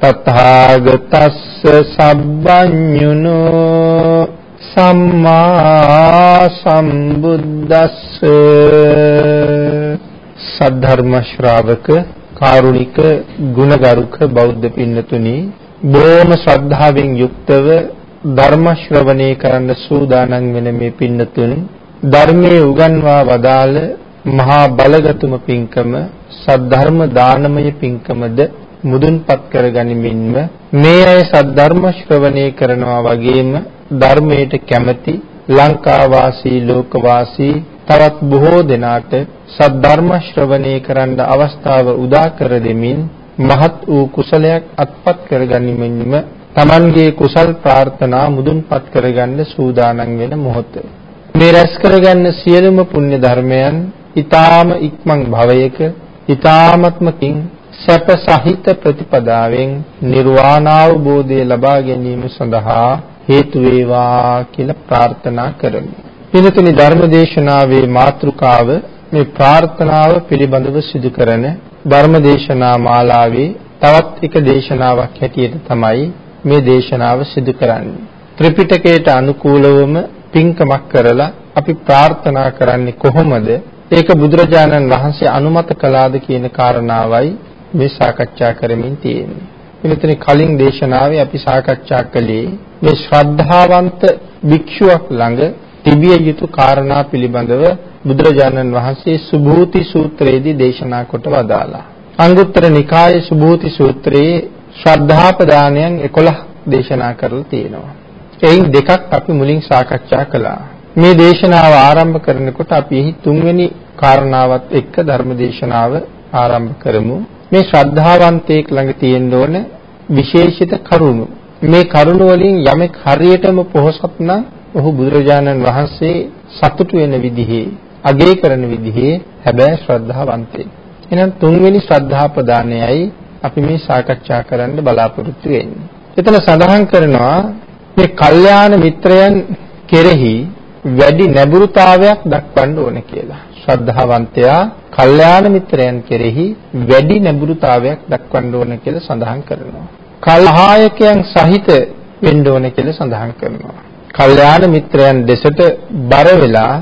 තථාගතස්ස සබ්බඤුනෝ සම්මා සම්බුද්දස්ස සද්ධර්ම ශ්‍රාවක කාරුණික ගුණගරුක බෞද්ධ පින්නතුනි බොහොම ශ්‍රද්ධාවෙන් යුක්තව ධර්ම ශ්‍රවණය කරන්න සූදානම් වෙන මේ පින්නතුන්. ධර්මයේ උගන්වා වදාළ මහා බලගතුම පින්කම සද්ධර්ම දානමය පින්කමද මුදුන්පත් කරගනිමින්ම මේ අය සද්ධර්ම ශ්‍රවණය කරනවා වගේම ධර්මයට කැමැති ලංකා වාසී ලෝක වාසී තවත් බොහෝ දෙනාට සද්ධර්ම ශ්‍රවණය කරන්න අවස්ථාව උදා කර දෙමින් මහත් වූ කුසලයක් අත්පත් කරගනිමින්ම Tamanගේ කුසල් ප්‍රාර්ථනා මුදුන්පත් කරගන්න සූදානම් වෙන මොහොත. මේ රැස් කරගන්න සියලුම පුණ්‍ය ධර්මයන් ඊ타ම ඉක්මන් භවයක ඊ타මත්මකින් සැප සහිත ප්‍රතිපදාවෙන් නිර්වාණ අවබෝධය ලබා ගැනීම සඳහා හේතු වේවා කියලා ප්‍රාර්ථනා කරමි. පින්තුනි ධර්මදේශනාවේ මාතෘකාව මේ ප්‍රාර්ථනාව පිළිබඳව සිදු කරන ධර්මදේශනා මාලාවේ තවත් එක දේශනාවක් හැටියට තමයි මේ දේශනාව සිදු කරන්නේ. ත්‍රිපිටකයට අනුකූලවම පින්කමක් කරලා අපි ප්‍රාර්ථනා කරන්නේ කොහොමද? ඒක බුදුරජාණන් වහන්සේ අනුමත කළාද කියන කාරණාවයි මේ සාකච්ඡා කරමින් තියෙන්නේ. මෙතන කලින් දේශනාවේ අපි සාකච්ඡා කළේ මේ ශ්‍රද්ධාවන්ත භික්ෂුවක් ළඟ තිබිය යුතු කාරණා පිළිබඳව බුදුරජාණන් වහන්සේ සුභූති සූත්‍රයේදී දේශනා කොට වදාලා. අංගුත්තර නිකායේ සුභූති සූත්‍රයේ ශ්‍රද්ධාපදානයන් 11 දේශනා කරලා තියෙනවා. එයින් දෙකක් අපි මුලින් සාකච්ඡා කළා. මේ දේශනාව ආරම්භ කරනකොට අපි තුන්වෙනි කාරණාවත් එක්ක ධර්ම දේශනාව ආරම්භ කරමු. මේ ශ්‍රද්ධාවන්තයෙක් ළඟ තියෙන්න ඕන විශේෂිත කරුණු. මේ කරුණ වලින් යමෙක් හරියටම පොහොසත් නම් ඔහු බුදුරජාණන් වහන්සේ සතුටු වෙන විදිහේ, අගය කරන විදිහේ හැබැයි ශ්‍රද්ධාවන්තයෙක්. එහෙනම් තුන්වෙනි ශ්‍රද්ධා ප්‍රදානයයි අපි මේ සාකච්ඡා කරන්න බලාපොරොත්තු වෙන්නේ. එතන සඳහන් කරනවා මේ කල්යාණ මිත්‍රයන් කෙරෙහි වැඩි නැඹුරුතාවයක් දක්වන්න ඕන කියලා. ශ්‍රද්ධාවන්තයා කල්යාණ මිත්‍රයන් කෙරෙහි වැඩි නැඹුරුතාවයක් දක්වන්න ඕන කියලා සඳහන් කරනවා. කල්හායකයන් සහිත වෙන්න ඕන කියලා සඳහන් කරනවා. කල්යාණ මිත්‍රයන් දෙසට බර වෙලා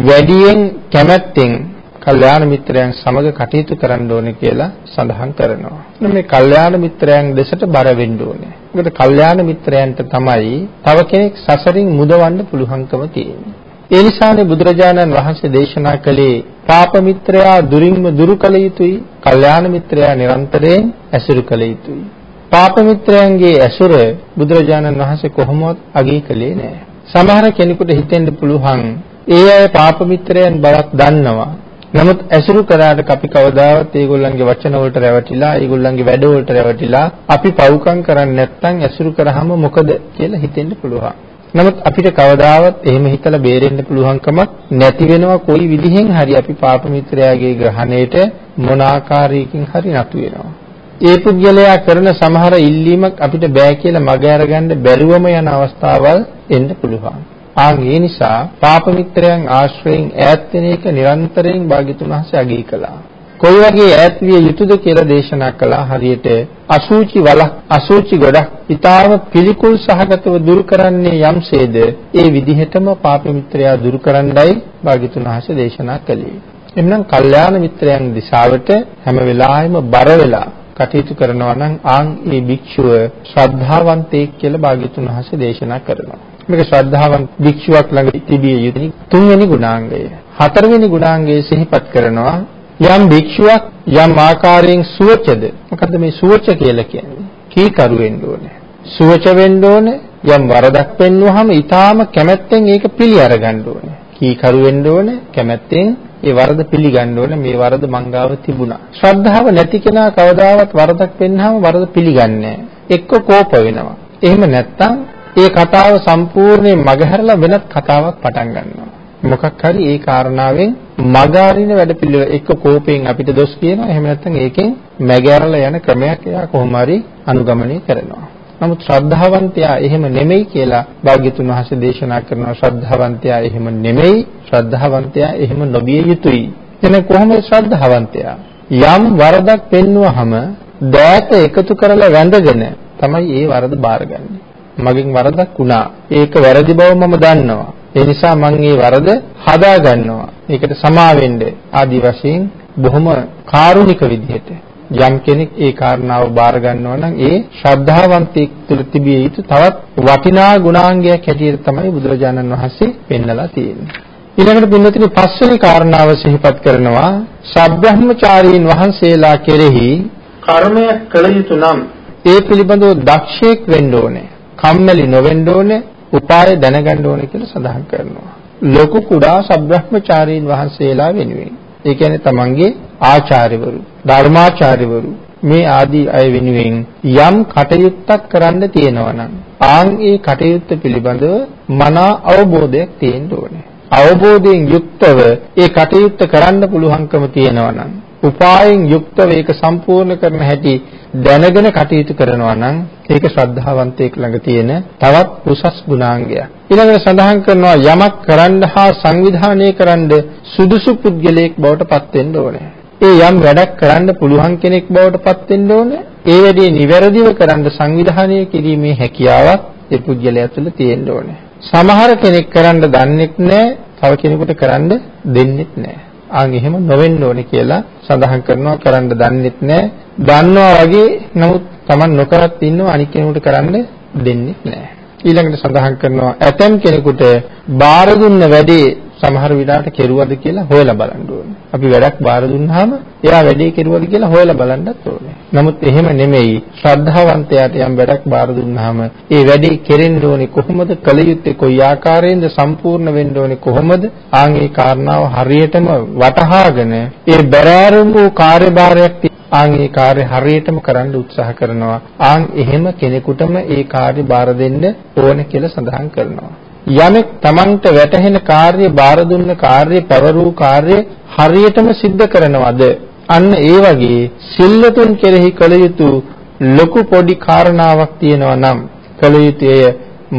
වැඩියෙන් කැමැත්තෙන් කල්යාණ මිත්‍රයන් සමග කටයුතු කරන්න ඕනේ කියලා සඳහන් කරනවා. මේ කල්යාණ මිත්‍රයන් දෙසට බර වෙන්න ඕනේ. මොකද කල්යාණ මිත්‍රයන්ට තමයි තව කෙනෙක් සසරින් මුදවන්න පුළුවන්කම තියෙන්නේ. ඒ නිසානේ බුදුරජාණන් වහන්සේ දේශනා කළේ පාප මිත්‍රයා දුරින්ම දුරු කළ යුතුයි, කල්යාණ මිත්‍රයා නිරන්තරයෙන් ඇසුරු කළ යුතුයි. පාප මිත්‍රයන්ගේ ඇසුර බුදුරජාණන් වහන්සේ කොහොමවත් අගය කළේ නැහැ. සමහර කෙනෙකුට හිතෙන්න පුළුවන් ඒ අය පාප මිත්‍රයන් බවක් දන්නවා. නමුත් ඇසුරු කරාට අපි කවදාවත් ඒගොල්ලන්ගේ වචන වලට රැවටිලා, ඒගොල්ලන්ගේ වැඩ වලට රැවටිලා අපි පව්කම් කරන්නේ නැත්නම් ඇසුරු කරාම මොකද කියලා හිතෙන්න පුළුවන්. නමුත් අපිට කවදාවත් එහෙම හිතලා බේරෙන්න පුළුවන්කමක් නැති වෙනවා කොයි විදිහෙන් හරි අපි පාප මිත්‍රයාගේ ග්‍රහණයට මොන ආකාරයකින් හරි නතු වෙනවා. ඒ පුද්ගලයා කරන සමහර ඉල්ලීමක් අපිට බෑ කියලා මග අරගන්න බැරුවම යන අවස්ථාවල් එන්න පුළුවන්. ආන් ඒ නිසා පාප මිත්‍රයන් ආශ්‍රයෙන් ඈත් වෙන එක නිරන්තරයෙන් භාග්‍යතුන් වහන්සේ අගය කළා. කොයි වගේ ඈත් විය යුතුද කියලා දේශනා කළා හරියට අසූචි වලක් අසූචි ගොඩක් ඊටාම පිළිකුල් සහගතව දුරු කරන්නේ යම්සේද ඒ විදිහටම පාප මිත්‍රයා දුරු කරන්නයි භාග්‍යතුන් වහන්සේ දේශනා කළේ. එම්නම් කල්යාණ මිත්‍රයන් දිශාවට හැම වෙලාවෙම බර වෙලා කටයුතු කරනවා නම් ආන් ඒ භික්ෂුව ශ්‍රද්ධාවන්තයෙක් කියලා භාග්‍යතුන් වහන්සේ දේශනා කරනවා. මේක ශ්‍රද්ධාවන්ත භික්ෂුවක් ළඟ තිබිය යුතු තුන්වෙනි ගුණාංගය. හතරවෙනි ගුණාංගය සිහිපත් කරනවා යම් භික්ෂුවක් යම් ආකාරයෙන් සුවචද මොකද්ද මේ සුවච කියලා කියන්නේ? කීකරු වෙන්න ඕනේ. සුවච වෙන්න ඕනේ යම් වරදක් පෙන්වුවාම ඊටාම කැමැත්තෙන් ඒක පිළි අරගන්න ඕනේ. කීකරු වෙන්න ඕනේ කැමැත්තෙන් ඒ වරද පිළිගන්න ඕනේ මේ වරද මංගාව තිබුණා. ශ්‍රද්ධාව නැති කෙනා කවදාවත් වරදක් පෙන්නාම වරද පිළිගන්නේ එක්ක කෝප වෙනවා. එහෙම නැත්නම් ඒ කතාව සම්පූර්ණයෙන් මගහැරලා වෙනත් කතාවක් පටන් ගන්නවා. මොකක් හරි ඒ කාරණාවෙන් මගහරින වැඩ පිළිවෙල එක්ක කෝපයෙන් අපිට දොස් කියනවා. එහෙම නැත්නම් ඒකෙන් මගහැරලා යන ක්‍රමයක් එයා කොහොම හරි අනුගමනය කරනවා. නමුත් ශ්‍රද්ධාවන්තයා එහෙම නෙමෙයි කියලා භාග්‍යතුන් වහන්සේ දේශනා කරනවා. ශ්‍රද්ධාවන්තයා එහෙම නෙමෙයි ශ්‍රද්ධාවන්තයා එහෙම නොවිය යුතුයි. එන කොහොමද ශ්‍රද්ධාවන්තයා? යම් වරදක් පෙන්වුවහම දෑත එකතු කරලා වැඳගෙන තමයි ඒ වරද බාරගන්නේ මගෙන් වරදක් වුණා. ඒක වැරදි බව මම දන්නවා. ඒ නිසා මම මේ වරද හදා ගන්නවා ඒකට සමා වෙන්න ආදි වශයෙන් බොහොම කාරුණික විදිහට යම් කෙනෙක් ඒ කාරණාව බාර ගන්නවා නම් ඒ ශ්‍රද්ධාවන්තයෙක් තුළ තිබිය යුතු තවත් වටිනා ගුණාංගයක් හැටියට තමයි බුදුරජාණන් වහන්සේ පෙන්නලා තියෙන්නේ. ඊළඟට පින්නතිනි පස්වෙනි කාරණාව සිහිපත් කරනවා සබ්‍රහ්මචාරීන් වහන්සේලා කෙරෙහි කර්මයක් කළ යුතු නම් ඒ පිළිබඳව දක්ෂයෙක් වෙන්න ඕනේ. කම්මැලි නොවෙන්න ඕනේ. උපාය දැනගන්න ඕනේ කියලා සඳහන් කරනවා. ලොකු කුඩා සබ්‍රහ්මචාරීන් වහන්සේලා වෙනුවෙන්. ඒ කියන්නේ තමන්ගේ ආචාර්යවරු ධර්මාචාර්යවරු මේ ආදී අය වෙනුවෙන් යම් කටයුත්තක් කරන්න තියෙනවා නම් ආන් ඒ කටයුත්ත පිළිබඳව මනා අවබෝධයක් තියෙන්න ඕනේ. අවබෝධයෙන් යුක්තව ඒ කටයුත්ත කරන්න පුළුවන්කම තියෙනවා නම් උපායෙන් යුක්තව ඒක සම්පූර්ණ කරන හැටි දැනගෙන කටයුතු කරනවා නම් ඒක ශ්‍රද්ධාවන්තයෙක් ළඟ තියෙන තවත් උසස් ගුණාංගයක්. ඊළඟට සඳහන් කරනවා යමක් කරන්න හා සංවිධානය කරන්න සුදුසු පුද්ගලයෙක් බවට පත් වෙන්න ඕනේ. ඒ යම් වැඩක් කරන්න පුළුවන් කෙනෙක් බවට පත් වෙන්න ඕනේ. ඒ වැඩේ නිවැරදිව කරන්න සංවිධානය කිරීමේ හැකියාවක් ඒ පුද්ගලයා තුළ තියෙන්න ඕනේ. සමහර කෙනෙක් කරන්න දන්නෙත් නැහැ, තව කෙනෙකුට කරන්න දෙන්නෙත් නැහැ. ආන් එහෙම නොවෙන්න ඕනේ කියලා සඳහන් කරනවා කරන්න දන්නෙත් නැහැ. දන්නවා වගේ නමුත් Taman නොකරත් ඉන්නව අනික් කෙනෙකුට කරන්න දෙන්නෙත් නැහැ. ඊළඟට සඳහන් කරනවා ඇතම් කෙනෙකුට බාර දුන්න වැඩේ සමහර විලාට කෙරුවද කියලා හොයලා බලන්න ඕනේ. අපි වැඩක් බාර දුන්නාම එයා වැඩේ කෙරුවද කියලා හොයලා බලන්නත් ඕනේ. නමුත් එහෙම නෙමෙයි ශ්‍රද්ධාවන්තයාට යම් වැඩක් බාර දුන්නාම ඒ වැඩේ කෙරෙන්න ඕනේ කොහොමද කළ යුත්තේ කොයි ආකාරයෙන්ද සම්පූර්ණ වෙන්න ඕනේ කොහොමද ආන් ඒ කාරණාව හරියටම වටහාගෙන ඒ බැරෑරුම් වූ කාර්යභාරයක් ආන් ඒ කාර්ය හරියටම කරන්න උත්සාහ කරනවා. ආන් එහෙම කෙනෙකුටම ඒ කාර්ය බාර දෙන්න ඕන කියලා සඳහන් කරනවා. යමෙක් Tamanට වැටහෙන කාර්ය බාර දුන්න කාර්ය පැවරූ කාර්ය හරියටම සිද්ධ කරනවද අන්න ඒ වගේ සිල්වතුන් කෙරෙහි කළ යුතු ලොකු පොඩි කාරණාවක් තියෙනවා නම් කළ යුතුය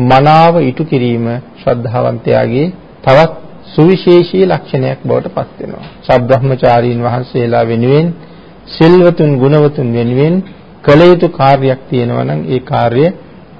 මනාව ඉටු කිරීම ශ්‍රද්ධාවන්තයාගේ තවත් සුවිශේෂී ලක්ෂණයක් බවට පත් වෙනවා. සබ්‍රහ්මචාරීන් වහන්සේලා වෙනුවෙන් සිල්වතුන් ගුණවතුන් වෙනුවෙන් කළ යුතු කාර්යයක් තියෙනවා නම් ඒ කාර්යය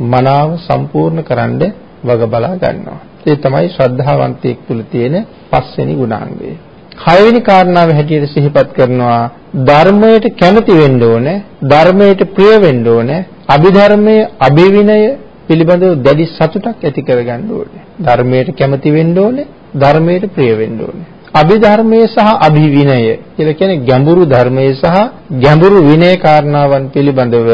මනාව සම්පූර්ණ කරන්න වග බලා ගන්නවා. ඒ තමයි ශ්‍රද්ධාවන්තයෙක් තුළ තියෙන පස්වෙනි ගුණාංගය. හයවෙනි කාරණාව හැටියට සිහිපත් කරනවා ධර්මයට කැමති වෙන්න ඕනේ ධර්මයට ප්‍රිය වෙන්න ඕනේ අභිධර්මයේ අභිවිනය පිළිබඳව දැඩි සතුටක් ඇති කරගන්න ඕනේ ධර්මයට කැමති වෙන්න ඕනේ ධර්මයට ප්‍රිය වෙන්න ඕනේ අභිධර්මයේ සහ අභිවිනය කියලා කියන්නේ ගැඹුරු ධර්මයේ සහ ගැඹුරු විනය කාරණාවන් පිළිබඳව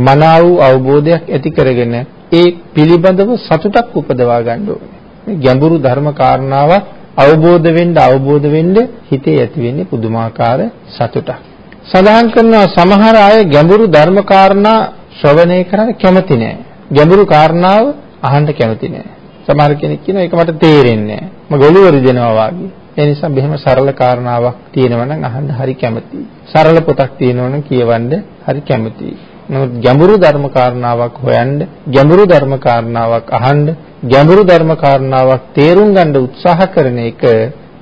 මනා වූ අවබෝධයක් ඇති කරගෙන ඒ පිළිබඳව සතුටක් උපදවා ගන්න ඕනේ ගැඹුරු ධර්ම කාරණාවක් අවබෝධ වෙන්න අවබෝධ වෙන්න හිතේ ඇති වෙන්නේ පුදුමාකාර සතුටක්. සඳහන් කරනවා සමහර අය ගැඹුරු ධර්ම කාරණා ශ්‍රවණය කරන්න කැමති නෑ. ගැඹුරු කාරණාව අහන්න කැමති නෑ. සමහර කෙනෙක් කියනවා ඒක මට තේරෙන්නේ නෑ. මම ගොළුවරි දෙනවා වාගේ. ඒ නිසා මෙහෙම සරල කාරණාවක් තියෙනවා නම් අහන්න හරි කැමතියි. සරල පොතක් තියෙනවා නම් කියවන්න හරි කැමතියි. නමුත් ගැඹුරු ධර්ම කාරණාවක් හොයන්න, ගැඹුරු ධර්ම කාරණාවක් අහන්න ගැඹුරු ධර්ම කාරණාවක් තේරුම් ගන්න උත්සාහ කරන එක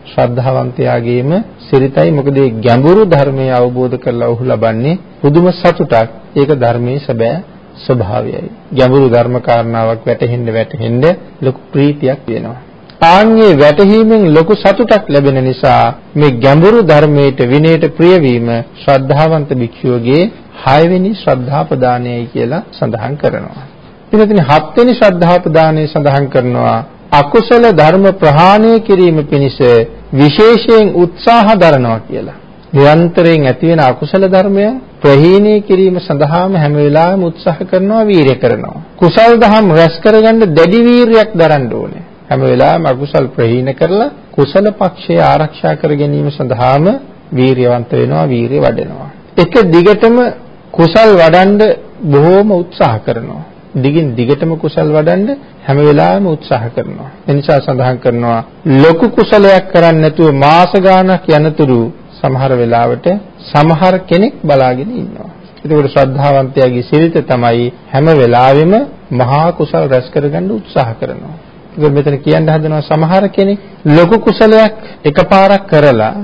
ශ්‍රද්ධාවන්තයාගේම සිරිතයි. මොකද මේ ගැඹුරු ධර්මය අවබෝධ කරලා ඔහු ලබන්නේ පුදුම සතුටක්. ඒක ධර්මයේ සැබෑ ස්වභාවයයි. ගැඹුරු ධර්ම කාරණාවක් වැටහෙන්න වැටහෙන්න ලොකු ප්‍රීතියක් වෙනවා. ආන්ගේ වැටහීමෙන් ලොකු සතුටක් ලැබෙන නිසා මේ ගැඹුරු ධර්මයට විනයට ප්‍රිය වීම ශ්‍රද්ධාවන්ත භික්ෂුවගේ 6 වෙනි ශ්‍රද්ධා ප්‍රදානයයි කියලා සඳහන් කරනවා පිළිතුරේ හත්වෙනි ශ්‍රද්ධාපදානයේ සඳහන් කරනවා අකුසල ධර්ම ප්‍රහාණය කිරීම පිණිස විශේෂයෙන් උත්සාහ දරනවා කියලා. නිරන්තරයෙන් ඇති වෙන අකුසල ධර්මයන් ප්‍රහීණය කිරීම සඳහාම හැම වෙලාවෙම උත්සාහ කරනවා වීරිය කරනවා. කුසල් දහම් රැස් කරගන්න දැඩි වීරියක් දරන්න ඕනේ. හැම වෙලාවෙම අකුසල් ප්‍රහීණ කරලා කුසල පක්ෂය ආරක්ෂා කර ගැනීම සඳහාම වීරියවන්ත වෙනවා වීරිය වඩනවා. එක දිගටම කුසල් වඩන්න බොහෝම උත්සාහ කරනවා. දිගින් දිගටම කුසල් වඩන්න හැම වෙලාවෙම උත්සාහ කරනවා. එනිසා සඳහන් කරනවා ලොකු කුසලයක් කරන්නේ නැතුව මාස ගාණක් යනතුරු සමහර වෙලාවට සමහර කෙනෙක් බලාගෙන ඉන්නවා. ඒකෝට ශ්‍රද්ධාවන්තයාගේ සිරිත තමයි හැම වෙලාවෙම මහා කුසල් රැස් කරගන්න උත්සාහ කරනවා. ඒක මෙතන කියන්න හදනවා සමහර කෙනෙක් ලොකු කුසලයක් එකපාරක් කරලා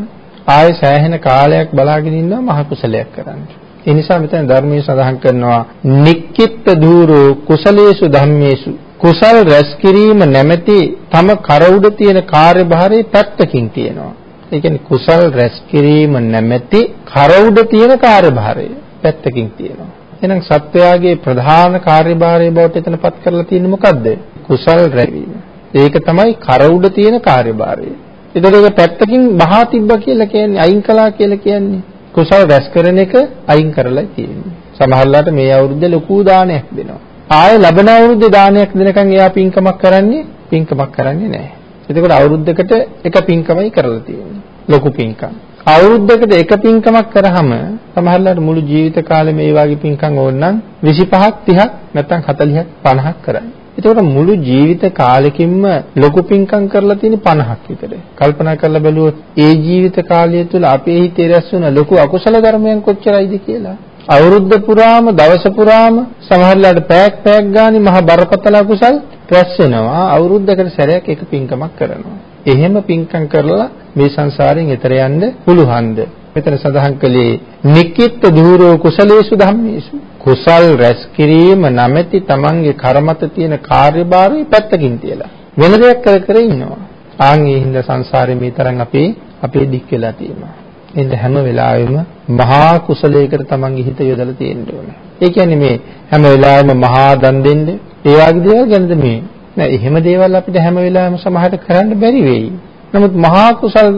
ආයෙ සෑහෙන කාලයක් බලාගෙන ඉන්නවා මහා කුසලයක් කරන්නේ. ඒ නිසා මෙතන ධර්මයේ සඳහන් කරනවා නික්කිට දූරෝ කුසලේසු ධම්මේසු කුසල් රැස් කිරීම නැමැති තම කර උඩ තියෙන කාර්යභාරයේ පැත්තකින් තියෙනවා. ඒ කියන්නේ කුසල් රැස් කිරීම නැමැති කර උඩ තියෙන කාර්යභාරය පැත්තකින් තියෙනවා. එහෙනම් සත්වයාගේ ප්‍රධාන කාර්යභාරය බවට එතනපත් කරලා තියෙන්නේ මොකද්ද? කුසල් රැවීම. ඒක තමයි කර උඩ තියෙන කාර්යභාරය. ඒතකොට ඒක පැත්තකින් බහා තිබ්බ කියලා කියන්නේ අයින් කළා කියලා කියන්නේ කුසල රැස් කරන එක අයින් කරලා තියෙන්නේ. සමහරලාට මේ අවුරුද්දේ ලොකු දානයක් දෙනවා. ආයේ ලබන අවුරුද්දේ දානයක් දෙනකන් එයා පින්කමක් කරන්නේ පින්කමක් කරන්නේ නැහැ. එතකොට අවුරුද්දකට එක පින්කමයි කරලා තියෙන්නේ. ලොකු පින්කම්. අවුරුද්දකට එක පින්කමක් කරාම සමහරලාට මුළු ජීවිත කාලෙම මේ වගේ පින්කම් ඕන නම් 25ක් 30ක් නැත්නම් 40ක් 50ක් කරයි. එතකොට මුළු ජීවිත කාලෙකින්ම ලොකු පින්කම් කරලා තියෙන 50ක් විතර. කල්පනා කරලා බැලුවොත් ඒ ජීවිත කාලය තුල අපේ හිතේ රැස් වුණ ලොකු අකුසල ධර්මයන් කොච්චරයිද කියලා. අවුරුද්ද පුරාම දවස පුරාම සමහරලාට පැයක් පැයක් ගානේ මහ බරපතල අකුසල් රැස් වෙනවා. අවුරුද්දකට සැරයක් එක පින්කමක් කරනවා. එහෙම පින්කම් කරලා මේ සංසාරයෙන් එතර යන්න පුළුවන්ද? මෙතන සඳහන් කළේ නිකිට දූරෝ කුසලේසු ධම්මේසු කුසල් රැස් කිරීම නැමැති තමන්ගේ කර්මත තියෙන කාර්යභාරය පැත්තකින් තියලා වෙන දෙයක් කර කර ඉන්නවා. ආන් ඒ හින්දා සංසාරේ මේ තරම් අපේ අපේ දික් වෙලා තියෙනවා. එන්න හැම වෙලාවෙම මහා කුසලයකට තමන්ගේ හිත යොදලා තියෙන්න ඕනේ. ඒ කියන්නේ මේ හැම වෙලාවෙම මහා දන් දෙන්න ඒ වගේ දේවල් ගැනද මේ නෑ එහෙම දේවල් අපිට හැම වෙලාවෙම සමහරට කරන්න බැරි වෙයි. නමුත් මහා කුසල්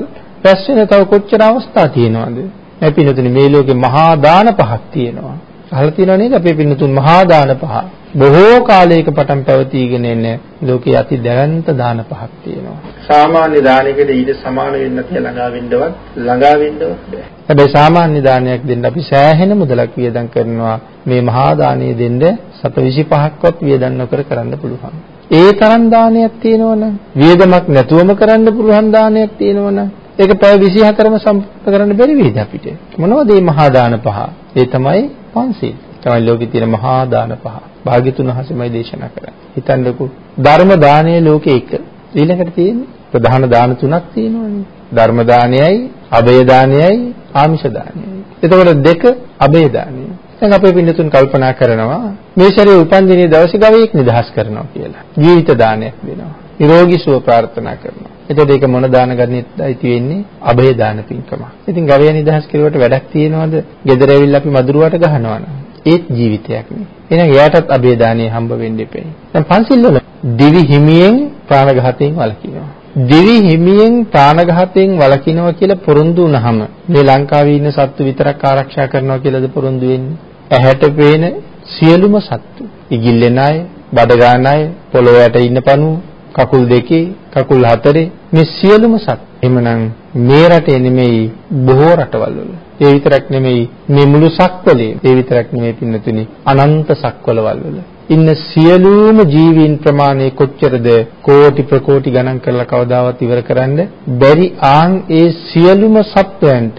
රැස් වෙන තව කොච්චර අවස්ථා තියෙනවද? මේ පිළිතුනේ මේ ලෝකේ මහා දාන පහක් තියෙනවා. අහලා තියෙනව නේද අපේ පින්නතුන් මහා දාන පහ. බොහෝ කාලයක පටන් පැවතීගෙන එන ලෝකයේ අති දැවැන්ත දාන පහක් තියෙනවා. සාමාන්‍ය දානයකට ඊට සමාන වෙන්න කියලා ළඟා වෙන්නවත් ළඟා වෙන්නවත් බෑ. හැබැයි සාමාන්‍ය දානයක් දෙන්න අපි සෑහෙන මුදලක් වියදම් කරනවා. මේ මහා දානය දෙන්න සත 25ක්වත් වියදම් නොකර කරන්න පුළුවන්. ඒ තරම් දානයක් තියෙනවනම් වියදමක් නැතුවම කරන්න පුළුවන් දානයක් තියෙනවනම් ඒක පැය 24ම සම්පූර්ණ කරන්න බැරි වෙයිද අපිට? මොනවද මේ මහා දාන පහ? ඒ තමයි පන්සිල්. තමයි ලෝකේ තියෙන මහා දාන පහ. භාග්‍යතුන් වහන්සේමයි දේශනා කරන්නේ. හිතන්නකෝ ධර්ම දානයේ ලෝකේ එක. ඊළඟට තියෙන්නේ ප්‍රධාන දාන තුනක් තියෙනවනේ. ධර්ම දානයයි, අභය දානයයි, ආමිෂ දානයයි. එතකොට දෙක අභය දානයයි. දැන් අපේ පින්නතුන් කල්පනා කරනවා මේ ශරීරය උපන් දිනේ දවසේ ගවයෙක් නිදහස් කරනවා කියලා. ජීවිත දානයක් දෙනවා. නිරෝගී සුව ප්‍රාර්ථනා කරනවා. එතකොට ඒක මොන දාන ගන්නෙත් අයිති වෙන්නේ අභය දාන පින්කම. ඉතින් ගවයා නිදහස් කෙරුවට වැඩක් තියනවද? ගෙදර ඇවිල්ලා අපි මදුරුවට ගහනවා නම්. ඒත් ජීවිතයක් නේ. එහෙනම් එයාටත් අභය දානිය හම්බ වෙන්න එපේ. දැන් පන්සිල් වල දිවි හිමියෙන් ප්‍රාණඝාතයෙන් වළකිනවා. දිවි හිමියෙන් ප්‍රාණඝාතයෙන් වළකිනවා කියලා පොරොන්දු වුණාම මේ ලංකාවේ ඉන්න සත්තු විතරක් ආරක්ෂා කරනවා කියලාද පොරොන්දු වෙන්නේ? ඇහැට පේන සියලුම සත්තු, ඉගිල්ලෙන අය, බඩ ගන්න අය, පොළොව යට ඉන්න පණුව, කකුල් දෙකේ, කකුල් හතරේ මේ සියලුම සත්තු. එhmenan මේ රටේ නෙමෙයි බොහෝ රටවල් වල. ඒ විතරක් නෙමෙයි මේ මුළු සක්වලේ. ඒ විතරක් නෙමෙයි පින්නතුනි අනන්ත සක්වලවල් වල. ඉන්න සියලුම ජීවීන් ප්‍රමාණය කොච්චරද කෝටි ප්‍රකෝටි ගණන් කරලා කවදාවත් ඉවර කරන්න බැරි ආන් ඒ සියලුම සත්වයන්ට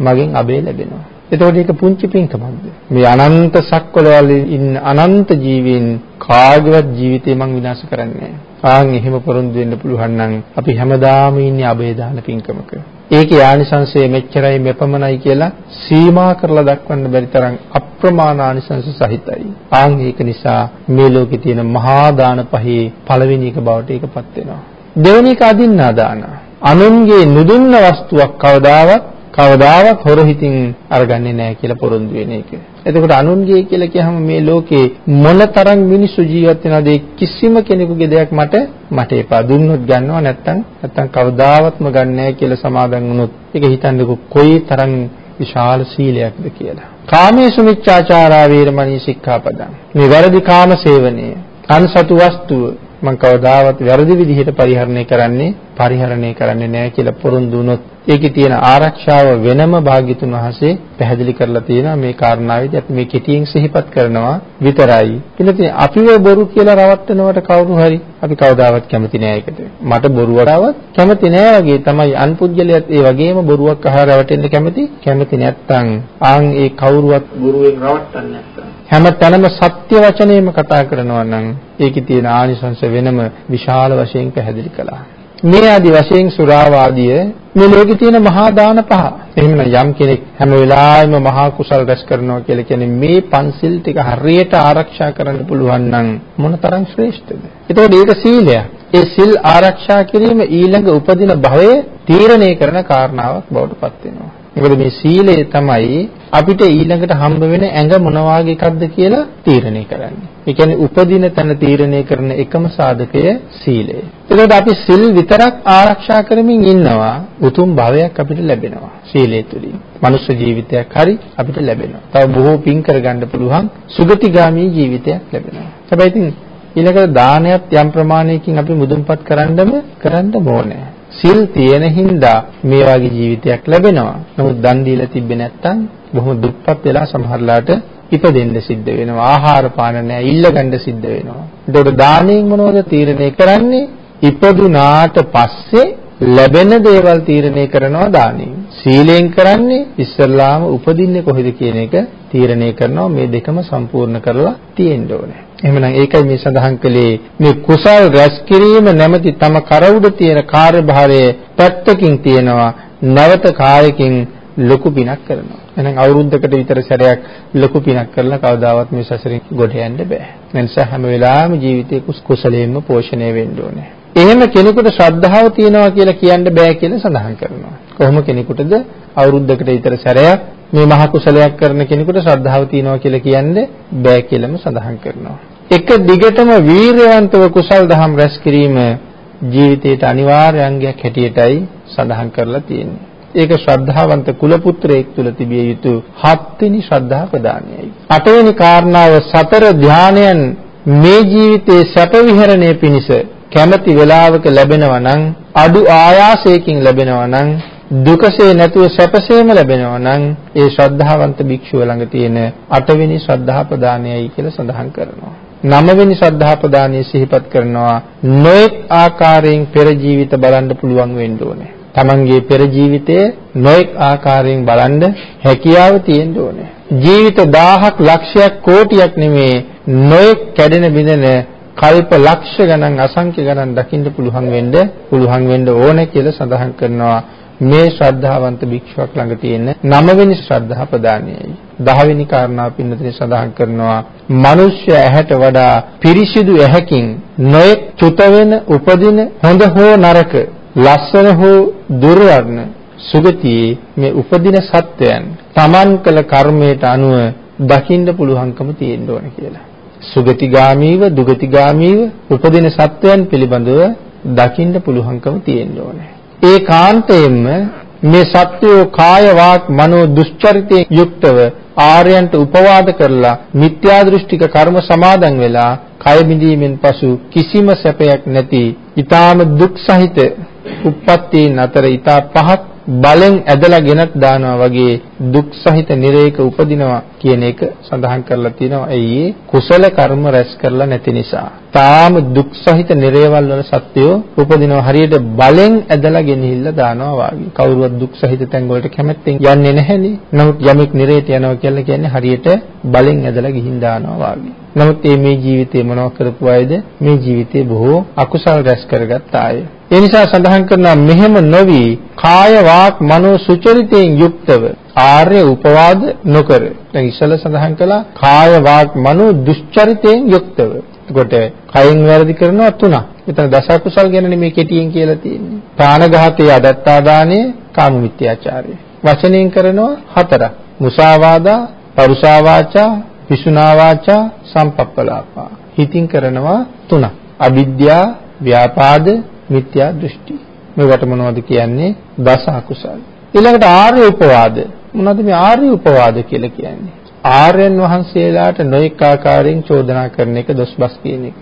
මගෙන් අබේ ලැබෙනවා. එතකොට ඒක පුංචි පින්කමක්ද? මේ අනන්ත සක්වලවල ඉන්න අනන්ත ජීවීන් කාගේවත් ජීවිතේ මං විනාශ කරන්නේ ආන් එහෙම පොරොන්දු වෙන්න පුළුවන් නම් අපි හැමදාම ඉන්නේ අබේ දාන පින්කමක. ඒකේ ආනිසංසය මෙච්චරයි මෙපමණයි කියලා සීමා කරලා දක්වන්න බැරි තරම් අප්‍රමාණ ආනිසංස සහිතයි. ආන් ඒක නිසා මේ ලෝකේ තියෙන මහා දාන පහේ පළවෙනි එක බවට ඒකපත් වෙනවා. දෙවෙනි එක අදින්නා දාන. අනුන්ගේ නුදුන්න වස්තුවක් කවදාවත් කවදාවත් හොර හිතින් අරගන්නේ නැහැ කියලා පොරොන්දු වෙන එක. එතකොට අනුන්ගේ කියලා කියහම මේ ලෝකේ මොනතරම් මිනිස්සු ජීවත් වෙනවද කිසිම කෙනෙකුගේ දෙයක් මට මට එපා දුන්නොත් ගන්නවා නැත්තම් නැත්තම් කවදාවත්ම ගන්නෑ කියලා සමාදන් වුණොත් ඒක හිතන්නකො කොයි තරම් විශාල සීලයක්ද කියලා. කාමේසු මිච්ඡාචාරා වේරමණී සික්ඛාපදං. මේ වැරදි කාම සේවනය අන්සතු වස්තුව මම කවදාවත් වැරදි විදිහට පරිහරණය කරන්නේ පරිහරණය කරන්නේ නැහැ කියලා පොරොන්දු වුණොත්. ඒකේ තියෙන ආරක්ෂාව වෙනම භාග්‍යතුන් වහන්සේ පැහැදිලි කරලා තියෙනවා. මේ කාරණාවේදී අපි මේ කෙටියෙන් සිහිපත් කරනවා විතරයි. ඊළඟට අපිව බොරු කියලා රවට්ටනවට කවුරු හරි අපි කවදාවත් කැමති නෑ ඒකට. මට බොරුවටවත් කැමති නෑ වගේ තමයි අන්පුජ්‍යලියත් ඒ වගේම බොරුවක් අහලා රවටෙන්න කැමති? කැමති නැත්තම්. ආන් ඒ කවුරුවත් බොරුවෙන් රවට්ටන්නේ නැත්තම්. හැම තැනම සත්‍ය වචනේම කතා කරනවා නම් ඒකේ තියෙන ආනිසංශ වෙනම විශාල වශයෙන් පැහැදිලි කළා. මේ ආදි වශයෙන් සුරාව ආදිය මේ ලෝකේ තියෙන මහා දාන පහ. එහෙමනම් යම් කෙනෙක් හැම වෙලාවෙම මහා කුසල් රැස් කරනවා කියලා කියන්නේ මේ පන්සිල් ටික හරියට ආරක්ෂා කරන්න පුළුවන් නම් මොනතරම් ශ්‍රේෂ්ඨද? ඒතකොට ඒක සීලයක්. ඒ සිල් ආරක්ෂා කිරීම ඊළඟ උපදින භවයේ තීරණය කරන කාරණාවක් බවට පත් වෙනවා. මොකද මේ සීලය තමයි අපිට ඊළඟට හම්බ වෙන ඇඟ මොන වාගේ එකක්ද කියලා තීරණය කරන්නේ. ඒ කියන්නේ උපදින තැන තීරණය කරන එකම සාධකය සීලය. ඒකෝට අපි සිල් විතරක් ආරක්ෂා කරමින් ඉන්නවා උතුම් භවයක් අපිට ලැබෙනවා සීලය තුලින්. මනුෂ්‍ය ජීවිතයක් හරි අපිට ලැබෙනවා. තව බොහෝ පින් කරගන්න පුළුවන් සුගතිගාමී ජීවිතයක් ලැබෙනවා. හැබැයි ඉතින් ඊළඟට දානයත් යම් ප්‍රමාණයකින් අපි මුදුන්පත් කරන්නම කරන්න ඕනේ. සිල් තියෙන හින්දා මේ වගේ ජීවිතයක් ලැබෙනවා. නමුත් දන් දීලා තිබ්බේ නැත්නම් බොහොම දුප්පත් වෙලා සමහරලාට ඉපදෙන්න සිද්ධ වෙනවා. ආහාර පාන නැහැ, ඉල්ලගන්න සිද්ධ වෙනවා. ඒකට දාණයෙන් මොනවද තීරණය කරන්නේ? ඉපදුනාට පස්සේ ලැබෙන දේවල් තීරණය කරනවා දාණයෙන්. සීලයෙන් කරන්නේ ඉස්සල්ලාම උපදින්නේ කොහෙද කියන එක තීරණය කරනවා මේ දෙකම සම්පූර්ණ කරලා තියෙන්න ඕනේ. එහෙමනම් ඒකයි මේ සඳහන් කළේ මේ කුසල් රැස් කිරීම නැමැති තම කර උඩ තියෙන කාර්යභාරය පැත්තකින් තියෙනවා නැවත කායකින් ලොකු පිනක් කරනවා. එහෙනම් අවුරුද්දකට විතර සැරයක් ලොකු පිනක් කරලා කවදාවත් මේ සසරින් ගොඩ යන්න බෑ. ඒ නිසා හැම වෙලාවෙම ජීවිතේ කුසලයෙන්ම පෝෂණය වෙන්න ඕනේ. එහෙම කෙනෙකුට ශ්‍රද්ධාව තියනවා කියලා කියන්න බෑ කියලා සඳහන් කරනවා. කොහොම කෙනෙකුටද අවුරුද්දකට විතර සැරයක් මේ මහ කුසලයක් කරන කෙනෙකුට ශ්‍රද්ධාව තියනවා කියලා කියන්නේ බෑ කියලාම සඳහන් කරනවා. එක දිගටම වීරයවන්තව කුසල් දහම් රැස් කිරීම ජීවිතයට අනිවාර්ය අංගයක් හැටියටයි සඳහන් කරලා තියෙන්නේ. ඒක ශ්‍රද්ධාවන්ත කුල පුත්‍රයෙක් තුල තිබිය යුතු හත්වෙනි ශ්‍රද්ධා ප්‍රදානයයි. අටවෙනි කාරණාව සතර ධානයන් මේ ජීවිතයේ සැප විහරණය පිණිස කැමැති වෙලාවක ලැබෙනවා නම් අඩු ආයාසයකින් ලැබෙනවා නම් දුකසේ නැතුව සැපසේම ලැබෙනවා නම් ඒ ශ්‍රද්ධාවන්ත භික්ෂුව ළඟ තියෙන අටවෙනි ශ්‍රද්ධා ප්‍රදානයයි කියලා සඳහන් කරනවා. නවවෙනි ශ්‍රද්ධා ප්‍රදානය සිහිපත් කරනවා නොඑක් ආකාරයෙන් පෙර ජීවිත බලන්න පුළුවන් වෙන්න ඕනේ. තමන්ගේ පෙර ජීවිතයේ නොඑක් ආකාරයෙන් බලන්න හැකියාව තියෙන්න ඕනේ. ජීවිත 1000ක් ලක්ෂයක් කෝටියක් නෙමේ නොඑක් කැඩෙන බිඳෙන කල්ප ලක්ෂ ගණන් අසංඛ්‍ය ගණන් දකින්න පුළුවන් වෙන්න පුළුවන් වෙන්න ඕනේ කියලා සඳහන් කරනවා මේ ශ්‍රද්ධාවන්ත භික්ෂුවක් ළඟ තියෙන නවවෙනි ශ්‍රද්ධා ප්‍රදානයයි. දහවෙනි කාරණාව පින්නතේ සඳහන් කරනවා මිනිස්ය ඇහැට වඩා පිරිසිදු ඇහැකින් නොයෙක් චුත වෙන උපදින හොඳ හෝ නරක ලස්සන හෝ දුර්වර්ණ සුගතියේ මේ උපදින සත්වයන් Taman කළ කර්මයට අනුව දකින්න පුළුවන්කම තියෙන්න ඕන කියලා. සුගතිගාමීව දුගතිගාමීව උපදින සත්වයන් පිළිබඳව දකින්න පුළුවන්කම තියෙන්න ඕනේ. ඒ කාන්තයෙන්ම මේ සත්වෝ කාය වාක් මනෝ දුස්චරිතයෙන් යුක්තව ආර්යයන්ට උපවාද කරලා මිත්‍යා දෘෂ්ටික කර්ම සමාදන් වෙලා කය බිඳීමෙන් පසු කිසිම සැපයක් නැති ඊටාම දුක් සහිත උප්පත්තීන් අතර ඊටා පහත් බලෙන් ඇදලා ගෙනත් දානවා වගේ දුක් සහිත නිරේක උපදිනවා කියන එක සඳහන් කරලා තියෙනවා. එයි කුසල කර්ම රැස් කරලා නැති නිසා. තාම දුක් සහිත නිරේවල් වල සත්‍යෝ උපදිනවා හරියට බලෙන් ඇදලා ගෙනහිල්ලා දානවා වගේ. කවුරුවත් දුක් සහිත තැන් වලට කැමැත්තෙන් යන්නේ නැහෙනේ. නමුත් යමෙක් නිරේට යනවා කියලා කියන්නේ හරියට බලෙන් ඇදලා ගිහින් දානවා වගේ. නමුත් මේ ජීවිතේ මොනව කරපු අයද මේ ජීවිතේ බොහෝ අකුසල් රැස් කරගත් අය. ඒ නිසා සඳහන් කරනවා මෙහෙම නොවි කාය වාක් මනෝ සුචරිතයෙන් යුක්තව ආර්ය උපවාද නොකර. දැන් ඉස්සල සඳහන් කළා කාය වාක් මනෝ දුෂ්චරිතයෙන් යුක්තව. එතකොට කයින් වැරදි කරනවා තුනක්. එතන දස කුසල් ගැන නෙමෙයි කෙටියෙන් කියලා තියෙන්නේ. ප්‍රාණඝාතයේ අදත්තා දාණය, කාම මිත්‍යාචාරය. වචනෙන් කරනවා හතරක්. මුසාවාදා, පරුසා වාචා, විසුනා වාචා, සම්පප්පලාපා. හිතින් කරනවා තුනක්. අවිද්‍යා, ව්‍යාපාද, මිත්‍යා දෘෂ්ටි. මේවට මොනවද කියන්නේ? දස අකුසල්. ඊළඟට ආර්ය උපවාද. මොනවද මේ ආර්ය උපවාද කියලා කියන්නේ? ආර්යයන් වහන්සේලාට නොඑක ආකාරයෙන් චෝදනා කරන එක දොස්බස් කියන එක.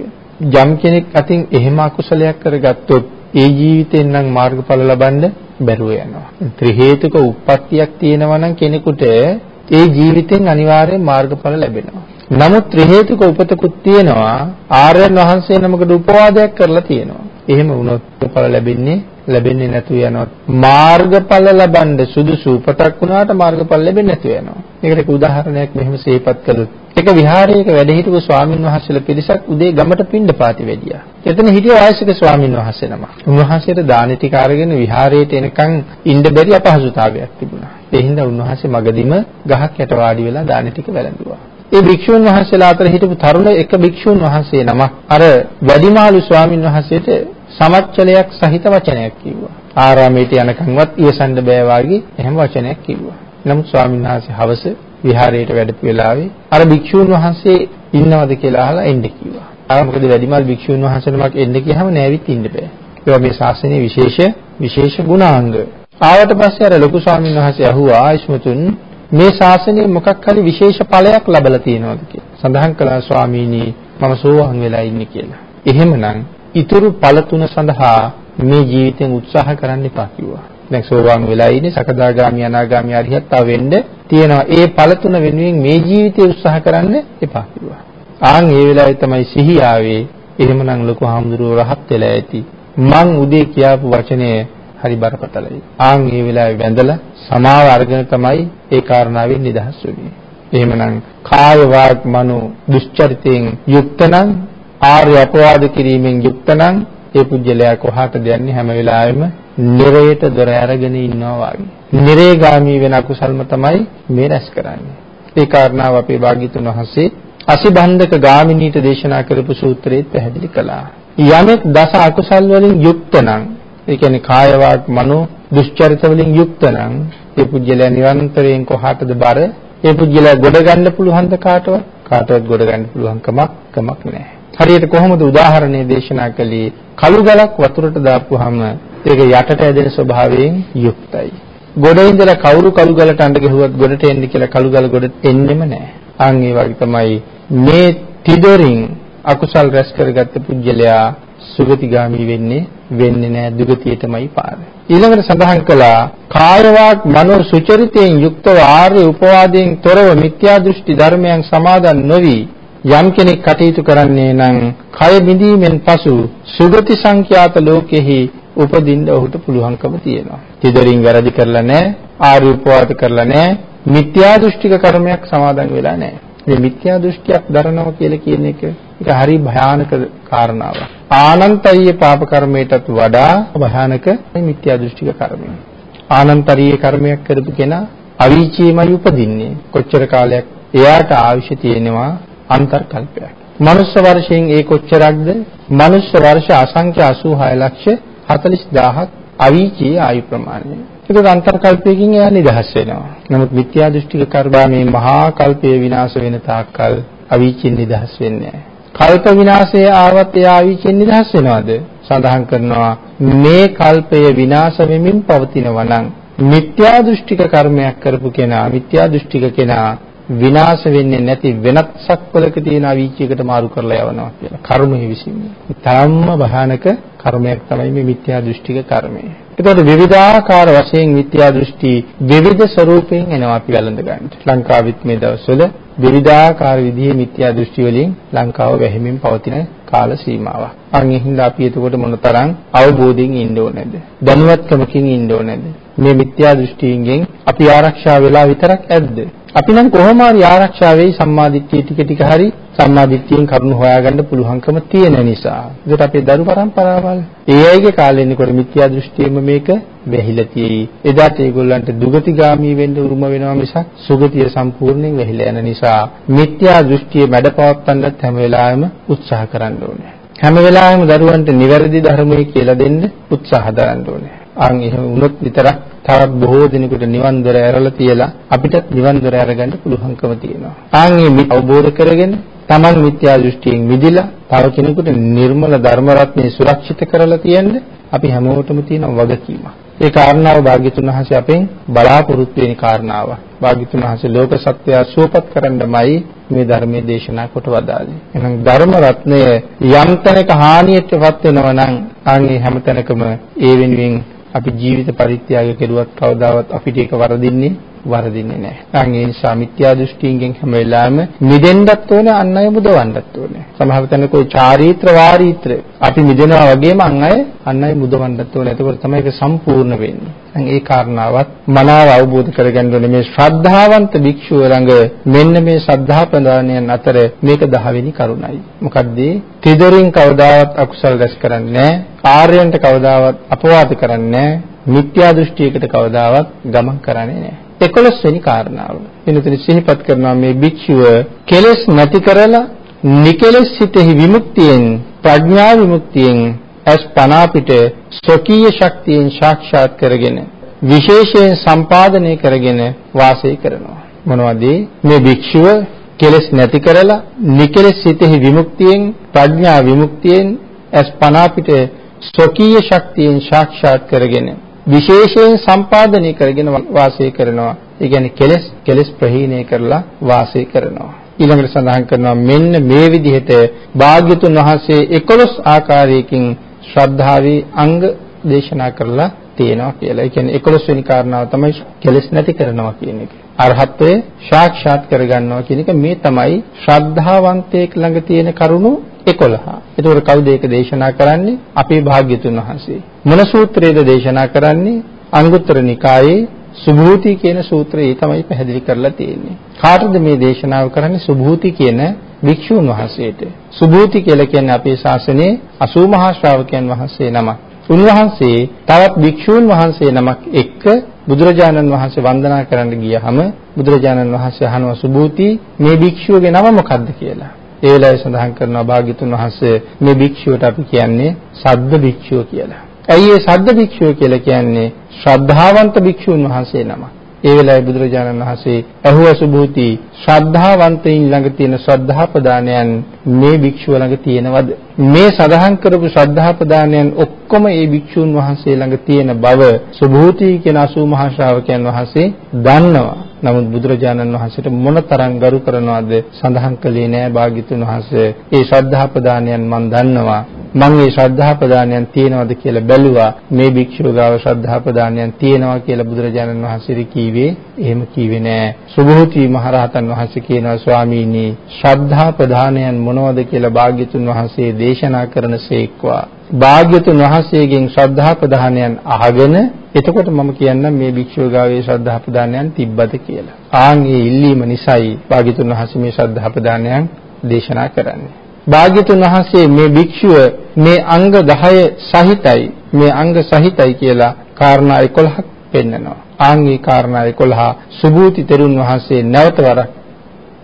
යම් කෙනෙක් අතින් එහෙම අකුසලයක් කරගත්තොත් ඒ ජීවිතෙන් නම් මාර්ගඵල ලබන්න බැරුව යනවා. ත්‍රි හේතුක උප්පත්තියක් තියෙනවා නම් කෙනෙකුට ඒ ජීවිතෙන් අනිවාර්යෙන් මාර්ගඵල ලැබෙනවා. නමුත් ත්‍රි හේතුක උපතකුත් තියෙනවා ආර්යයන් වහන්සේ නමකට උපවාදයක් කරලා තියෙනවා. එහෙම වුණොත් ඵල ලැබෙන්නේ ලැබෙන්නේ නැතුව යනවා. මාර්ගඵල ලබන්න සුදුසු උපතක් වුණාට මාර්ගඵල ලැබෙන්නේ නැතුව යනවා. මේකට උදාහරණයක් මෙහෙම සිහිපත් කළොත් එක විහාරයක වැඩ හිටපු ස්වාමින් වහන්සේලා පිරිසක් උදේ ගමට පින්ඩ පාති වැඩියා. එතන හිටිය වයසක ස්වාමින් වහන්සේ නම. උන්වහන්සේට දාන ටික අරගෙන විහාරයට එනකන් ඉන්න බැරි අපහසුතාවයක් තිබුණා. ඒ හින්දා උන්වහන්සේ මගදීම ගහක් යට වාඩි වෙලා දාන ටික වැළඳුවා. ඒ භික්ෂුන් වහන්සේලා අතර හිටපු තරුණ එක භික්ෂුන් වහන්සේ නමක් අර වැඩිමාළු ස්වාමින් වහන්සේට සමච්චලයක් සහිත වචනයක් කිව්වා. ආරාමයට යනකන්වත් ඉවසන්න බෑ වාගේ එහෙම වචනයක් කිව්වා. නමුත් ස්වාමීන් වහන්සේ හවස විහාරයට වැඩපු වෙලාවේ අර භික්ෂූන් වහන්සේ ඉන්නවද කියලා අහලා එන්න කිව්වා. අර මොකද වැඩිමල් භික්ෂූන් වහන්සේනමක් එන්න ගියාම නෑවිත් ඉන්න බෑ. ඒවා මේ ශාසනයේ විශේෂ විශේෂ ගුණාංග. ආවට පස්සේ අර ලොකු ස්වාමීන් වහන්සේ අහුවා ආයෂ්මතුන් මේ ශාසනයේ මොකක් හරි විශේෂ ඵලයක් ලැබලා තියෙනවද කියලා. සඳහන් කළා ස්වාමීනි මම සෝවාන් වෙලා ඉන්නේ කියලා. එහෙමනම් ඉතුරු ඵල තුන සඳහා මේ ජීවිතෙන් උත්සාහ කරන්න එපා කිව්වා. දැන් සෝවාන් වෙලා ඉන්නේ සකදාගාමි අනාගාමි අරිහත් තව වෙන්න තියෙනවා. ඒ ඵල තුන වෙනුවෙන් මේ ජීවිතේ උත්සාහ කරන්න එපා කිව්වා. ආන් ඒ වෙලාවේ තමයි සිහි ආවේ. එහෙමනම් ලොකු හාමුදුරුවෝ රහත් වෙලා ඇති. මං උදේ කියාපු වචනය හරි බරපතලයි. ආන් ඒ වෙලාවේ වැඳලා සමාව අරගෙන තමයි ඒ කාරණාවෙන් නිදහස් වෙන්නේ. එහෙමනම් කාය වාග් මනෝ දුස්චරිතයෙන් යුක්ත නම් ආර්ය අපවාද කිරීමෙන් යුක්ත නම් ඒ පුජ්‍යලයා කොහාටද යන්නේ හැම වෙලාවෙම නිරේත දොර අරගෙන ඉන්නවා වගේ. නිරේගාමී වෙන අකුසල්ම තමයි මේ රැස් කරන්නේ. ඒ කාරණාව අපේ භාග්‍යතුන් වහන්සේ අසිබන්ධක ගාමිනීට දේශනා කරපු සූත්‍රයේත් පැහැදිලි කළා. යමෙක් දස අකුසල් වලින් යුක්ත නම් ඒ කියන්නේ කාය වාග් මනෝ දුෂ්චරිත වලින් යුක්ත නම් ඒ පුජ්‍යලයා නිරන්තරයෙන් කොහාටද බර ඒ පුජ්‍යලයා ගොඩ ගන්න පුළුවන්ද කාටවත් කාටවත් ගොඩ ගන්න පුළුවන් කමක් කමක් නැහැ හරියට කොහොමද උදාහරණය දේශනා කළේ කළු ගලක් වතුරට දාපුවාම ඒක යටට ඇදෙන ස්වභාවයෙන් යුක්තයි. ගොඩ ඉඳලා කවුරු කළු ගලට අඬ ගැහුවත් ගොඩට එන්න කියලා කළු ගල ගොඩට එන්නෙම නැහැ. අන් ඒ වගේ තමයි මේ තිදොරින් අකුසල් රැස් කරගත්ත පුජ්‍යලයා සුගතිගාමි වෙන්නේ වෙන්නේ නැහැ දුගතියටමයි පාර. ඊළඟට සඳහන් කළා කායවාක් මනෝ සුචරිතයෙන් යුක්තව ආර්ය උපවාදයෙන් තොරව මිත්‍යා දෘෂ්ටි ධර්මයන් සමාදන් නොවි යම් කෙනෙක් කටයුතු කරන්නේ නම් කය බිඳීමෙන් පසු සුගති සංඛ්‍යාත ලෝකෙහි උපදින්න ඔහුට පුළුවන්කම තියෙනවා. තිදරින් වැරදි කරලා නැහැ, ආර්ය උපවාද කරලා නැහැ, මිත්‍යා දෘෂ්ටික කර්මයක් සමාදන් වෙලා නැහැ. මේ මිත්‍යා දෘෂ්ටියක් දරනවා කියලා කියන එක ඒක හරි භයානක කාරණාවක්. ආනන්තරීය පාප කර්මයටත් වඩා භයානක මිත්‍යා දෘෂ්ටික කර්මය. ආනන්තරීය කර්මයක් කරපු කෙනා අවීචීමයි උපදින්නේ. කොච්චර කාලයක් එයාට ආයුෂ තියෙනවා අන්තර්කල්පයක්. මනුෂ්‍ය වර්ෂයෙන් ඒ කොච්චරක්ද? මනුෂ්‍ය වර්ෂ අසංඛ්‍ය 86 ලක්ෂ 40000ක් අවීචී ආයු ප්‍රමාණය. ඒක අන්තර්කල්පයකින් එයා නිදහස් වෙනවා. නමුත් මිත්‍යා දෘෂ්ටික කර්මා මේ මහා කල්පය විනාශ වෙන තාක්කල් අවීචින් නිදහස් වෙන්නේ නැහැ. කල්ප විනාශය ආවත් එයා අවීචින් නිදහස් වෙනවද? සඳහන් කරනවා මේ කල්පය විනාශ වෙමින් පවතිනවා නම් මිත්‍යා දෘෂ්ටික කර්මයක් කරපු කෙනා මිත්‍යා දෘෂ්ටික කෙනා විනාශ වෙන්නේ නැති වෙනත් සක්වලක තියෙන අවීචයකට මාරු කරලා යවනවා කියලා. කර්මයේ විසින්නේ. තරම්ම භයානක කර්මයක් තමයි මේ මිත්‍යා දෘෂ්ටික කර්මය. ඒතකොට විවිධාකාර වශයෙන් මිත්‍යා දෘෂ්ටි විවිධ ස්වරූපයෙන් එනවා අපි වැළඳ ගන්නට. ලංකාවෙත් මේ දවස්වල විවිධාකාර විදිහේ මිත්‍යා දෘෂ්ටි වලින් ලංකාව වැහිමින් පවතින කාල සීමාවක්. අන් එහින්දා අපි එතකොට මොනතරම් අවබෝධයෙන් ඉන්න ඕනේද? දැනුවත්කමකින් ඉන්න ඕනේද? මේ මිත්‍යා දෘෂ්ටියෙන් අපි ආරක්ෂා වෙලා විතරක් ඇද්ද? අපි නම් කොහොම හරි ආරක්ෂා වෙයි සම්මාදිට්ඨිය ටික ටික හරි සම්මාදිට්ඨියෙන් කරුණු හොයාගන්න පුළුවන්කම තියෙන නිසා. ඒකට අපේ දරු පරම්පරාවල් ඒ අයගේ කාලේ ඉන්නකොට මිත්‍යා දෘෂ්ටියෙම මේක වැහිලා තියෙයි. එදාට ඒගොල්ලන්ට දුගතිගාමී වෙන්න උරුම වෙනවා මිසක් සුගතිය සම්පූර්ණයෙන් වැහිලා යන නිසා මිත්‍යා දෘෂ්ටිය මැඩපවත්වන්නත් හැම වෙලාවෙම උත්සාහ කරන්න ඕනේ. හැම වෙලාවෙම දරුවන්ට නිවැරදි ධර්මයේ කියලා දෙන්න උත්සාහ දරන්න ඕනේ. අන් එහෙම වුණොත් විතරක් තවත් බොහෝ දිනකට නිවන් දොර ඇරලා තියලා අපිටත් නිවන් දොර අරගන්න පුළුවන්කම තියෙනවා. ආන් මේ අවබෝධ කරගෙන Taman මිත්‍යා දෘෂ්ටියෙන් මිදිලා තව කෙනෙකුට නිර්මල ධර්ම රත්නේ සුරක්ෂිත කරලා තියන්න අපි හැමෝටම තියෙන වගකීමක්. ඒ කාරණාව භාග්‍යතුන් වහන්සේ අපෙන් බලාපොරොත්තු වෙන කාරණාව. භාග්‍යතුන් වහන්සේ ලෝක සත්‍යය සුවපත් කරන්නමයි මේ ධර්මයේ දේශනා කොට වදාළේ. එහෙනම් ධර්ම රත්නය යම් තැනක හානියටපත් වෙනවා නම් අනේ හැම තැනකම ඒ වෙනුවෙන් අපි ජීවිත පරිත්‍යාග කෙරුවත් කවදාවත් අපිට ඒක වරදින්නේ වරදින්නේ නැහැ. අන් ඒ නිසා මිත්‍යා දෘෂ්ටියෙන් හැම වෙලාවෙම මිදෙන්නත් ඕනේ අන් අය මුදවන්නත් ඕනේ. සමහර තැනක કોઈ චාරිත්‍ර වාරීත්‍ර අපි මිදෙනවා වගේම අන් අය අන් අය මුදවන්නත් ඕනේ. එතකොට තමයි ඒක සම්පූර්ණ වෙන්නේ. දැන් ඒ කාරණාවත් මනාව අවබෝධ කරගන්න ඕනේ මේ ශ්‍රද්ධාවන්ත භික්ෂුව ළඟ මෙන්න මේ ශ්‍රද්ධා ප්‍රදානයන් අතර මේක දහවෙනි කරුණයි. මොකද්ද? තිදරින් කවදාවත් අකුසල් රැස් කරන්නේ නැහැ. ආර්යයන්ට කවදාවත් අපවාද කරන්නේ නැහැ. මිත්‍යා දෘෂ්ටියකට කවදාවත් ගමන් කරන්නේ නැහැ. 11 වෙනි කාරණාව. වෙනතන සිහිපත් කරනවා මේ භික්ෂුව කෙලෙස් නැති කරලා නිකලෙස් සිතෙහි විමුක්තියෙන් ප්‍රඥා විමුක්තියෙන් අස් පනාපිට ස්වකීය ශක්තියෙන් සාක්ෂාත් කරගෙන විශේෂයෙන් සම්පාදනය කරගෙන වාසය කරනවා. මොනවද මේ භික්ෂුව කෙලෙස් නැති කරලා නිකලෙස් සිතෙහි විමුක්තියෙන් ප්‍රඥා විමුක්තියෙන් අස් පනාපිට ස්වකීය ශක්තියෙන් සාක්ෂාත් කරගෙන විශේෂයෙන් සම්පාදනය කරගෙන වාසය කරනවා. ඒ කියන්නේ කෙලස් කෙලස් ප්‍රහීණය කරලා වාසය කරනවා. ඊළඟට සඳහන් කරනවා මෙන්න මේ විදිහට භාග්‍යතුන් වහන්සේ 11 ආකාරයකින් ශ්‍රද්ධාවේ අංග දේශනා කරලා තියෙනවා කියලා. ඒ කියන්නේ 11 වෙනි කාරණාව තමයි කෙලස් නැති කරනවා කියන එක. අරහත්ත්වය සාක්ෂාත් කරගන්නවා කියන එක මේ තමයි ශ්‍රද්ධාවන්තයෙක් ළඟ තියෙන කරුණු 11. එතකොට කවුද ඒක දේශනා කරන්නේ? අපේ භාග්‍යතුන් වහන්සේ. මොන සූත්‍රයේද දේශනා කරන්නේ? අංගුත්තර නිකායේ සුභූති කියන සූත්‍රයේ තමයි පැහැදිලි කරලා තියෙන්නේ. කාටද මේ දේශනාව කරන්නේ? සුභූති කියන භික්ෂුන් වහන්සේට. සුභූති කියලා කියන්නේ අපේ ශාසනයේ 80 මහා ශ්‍රාවකයන් වහන්සේ නමක්. උන්වහන්සේ තවත් භික්ෂූන් වහන්සේ නමක් එක්ක බුදුරජාණන් වහන්සේ වන්දනා කරන්න ගියහම බුදුරජාණන් වහන්සේ අහනවා සුභූති මේ භික්ෂුවගේ නම මොකක්ද කියලා. ඒ වෙලාවේ සඳහන් කරනවා භාග්‍යතුන් වහන්සේ මේ භික්ෂුවට අපි කියන්නේ සද්ද භික්ෂුව කියලා. ඇයි ඒ සද්ද භික්ෂුව කියලා කියන්නේ ශ්‍රද්ධාවන්ත භික්ෂුන් වහන්සේ නමක්. ඒ වෙලාවේ බුදුරජාණන් වහන්සේ අහුව සුභූති ශ්‍රද්ධාවන්තයින් ළඟ තියෙන ශ්‍රද්ධා ප්‍රදානයන් මේ භික්ෂුව ළඟ තියෙනවද? මේ සඳහන් කරපු ශ්‍රද්ධා ප්‍රදානයන් ඔක්කොම ඒ භික්ෂුන් වහන්සේ ළඟ තියෙන බව සුභූති කියන අසූ මහා ශ්‍රාවකයන් වහන්සේ දන්නවා. නමුත් බුදුරජාණන් වහන්සේට මොනතරම් ගරු කරනවද සඳහන් කළේ නෑ භාග්‍යතුන් වහන්සේ. ඒ ශ්‍රද්ධා ප්‍රදානයන් මම දන්නවා. මම මේ ශ්‍රද්ධා ප්‍රදානයන් තියෙනවද කියලා බැලුවා මේ භික්ෂුව ගාව ශ්‍රද්ධා ප්‍රදානයන් තියෙනවා කියලා බුදුරජාණන් වහන්සේ කීවේ එහෙම කීවේ නෑ සුභූති මහරහතන් වහන්සේ කියනවා ස්වාමීනි ශ්‍රද්ධා ප්‍රදානයන් මොනවද කියලා භාග්‍යතුන් වහන්සේ දේශනා කරන සේක්වා භාග්‍යතුන් වහන්සේගෙන් ශ්‍රද්ධා ප්‍රදානයන් අහගෙන එතකොට මම කියන්නම් මේ භික්ෂුව ගාවේ ශ්‍රද්ධා ප්‍රදානයන් තිබ්බද කියලා. ආන් ඒ ඉල්ලීම නිසායි භාග්‍යතුන් වහන්සේ මේ ශ්‍රද්ධා ප්‍රදානයන් දේශනා කරන්නේ. භාග්‍යතුන් වහන්සේ මේ භික්ෂුව මේ අංග 10 සහිතයි මේ අංග සහිතයි කියලා කාරණා 11ක් පෙන්නනවා. ආන් මේ කාරණා 11 සුභූති තෙරුන් වහන්සේ නැවත වරක්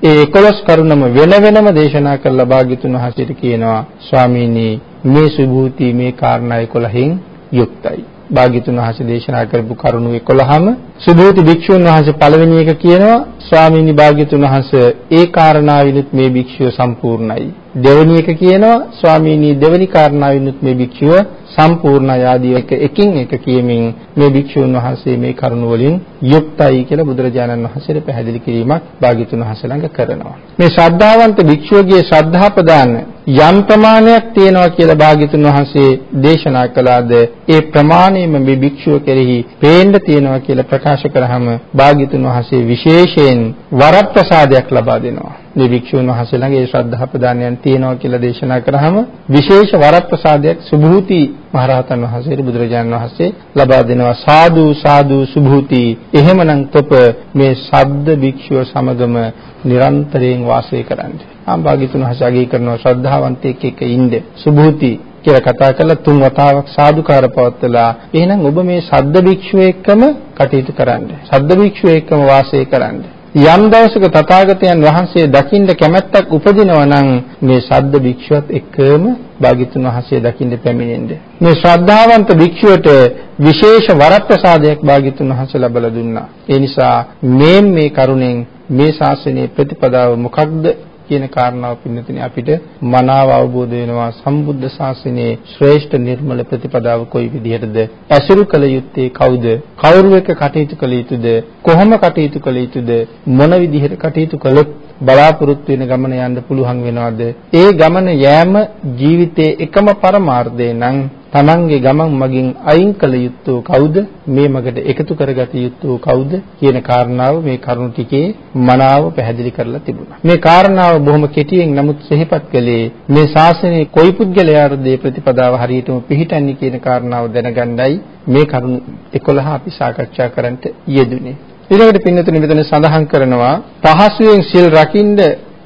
ඒ 11 කරුණම වෙන වෙනම දේශනා කරලා භාග්‍යතුන් වහන්සේට කියනවා ස්වාමීනි මේ සුභූති මේ කාරණා 11න් යුක්තයි. භාග්‍යතුන් වහන්සේ දේශනා කරපු කරුණු 11ම සුභූති භික්ෂුන් වහන්සේ පළවෙනි එක කියනවා ස්වාමීනි භාග්‍යතුන් වහන්සේ ඒ කාරණාවිනුත් මේ භික්ෂුව සම්පූර්ණයි. දෙවෙනි එක කියනවා ස්වාමීනි දෙවෙනි කාරණාවිනුත් මේ භික්ෂුව සම්පූර්ණ ආදී එක එකින් එක කියමින් මේ භික්ෂුන් වහන්සේ මේ කරුණ වලින් යුක්තයි කියලා බුදුරජාණන් වහන්සේට පැහැදිලි කිරීමක් භාග්‍යතුන් වහන්සේ ළඟ කරනවා. මේ ශ්‍රද්ධාවන්ත භික්ෂුවගේ ශ්‍රද්ධා ප්‍රදාන යම් ප්‍රමාණයක් තියෙනවා කියලා භාග්‍යතුන් වහන්සේ දේශනා කළාද ඒ ප්‍රමාණයම මේ භික්ෂුව කෙරෙහි පේන්න තියෙනවා කියලා ප්‍රකාශ කරාම භාග්‍යතුන් වහන්සේ විශේෂයෙන් වරප්‍රසාදයක් ලබා දෙනවා. මේ භික්ෂුන් වහන්සේ ළඟ ඒ ශ්‍රද්ධා ප්‍රදානයන් තියෙනවා කියලා දේශනා කරාම විශේෂ වරප්‍රසාදයක් සුභූති මහරහතන් වහන්සේට බුදුරජාණන් වහන්සේ ලබා දෙනවා සාදු සාදු සුභූති එහෙමනම් තොප මේ සද්ද භික්ෂුව සමගම නිරන්තරයෙන් වාසය කරන්නේ ආම්භාග්‍යතුන් හසාගී කරනවා ශ්‍රද්ධාවන්තයෙක් එක්ක ඉන්න සුභූති කියලා කතා කරලා තුන් වතාවක් සාදුකාර පවත්වලා එහෙනම් ඔබ මේ සද්ද භික්ෂුව එක්කම කටයුතු කරන්න. සද්ද භික්ෂුව එක්කම වාසය කරන්න. යම් දවසක තථාගතයන් වහන්සේ දකින්න කැමැත්තක් උපදිනවා නම් මේ සද්ද භික්ෂුවත් එක්කම භාග්‍යතුන් වහන්සේ දකින්න පැමිණෙන්න. මේ ශ්‍රද්ධාවන්ත භික්ෂුවට විශේෂ වරප්‍රසාදයක් භාග්‍යතුන් වහන්සේ ලැබලා දුන්නා. ඒ නිසා මේ මේ කරුණෙන් මේ ශාසනයේ ප්‍රතිපදාව මොකක්ද කියන කාරණාව පින්නතුනේ අපිට මනාව අවබෝධ වෙනවා සම්බුද්ධ ශාසනයේ ශ්‍රේෂ්ඨ නිර්මල ප්‍රතිපදාව කොයි විදිහටද? ඇසුරු කළ යුත්තේ කවුද? කවුරු එක්ක කටයුතු කළ යුතුද? කොහොම කටයුතු කළ යුතුද? මොන විදිහට කටයුතු කළොත් බලාපොරොත්තු වෙන ගමන යන්න පුළුවන් වෙනවද? ඒ ගමන යෑම ජීවිතයේ එකම පරමාර්ථය නම් තමන්ගේ ගමන් මගින් අයින් කළ යුත්තෝ කවුද? මේ මගට එකතු කරගත යුත්තෝ කවුද? කියන කාරණාව මේ කරුණු ටිකේ මනාව පැහැදිලි කරලා තිබුණා. මේ කාරණාව බොහොම කෙටියෙන් නමුත් සිහිපත් කළේ මේ ශාසනයේ කොයි පුද්ගලයාටද මේ ප්‍රතිපදාව හරියටම පිළිටන්නේ කියන කාරණාව දැනගන්නයි මේ කරුණු 11 අපි සාකච්ඡා කරන්නට යෙදුනේ. ඊළඟට පින්නතුනි මෙතන සඳහන් කරනවා පහසුවෙන් සිල් රකින්න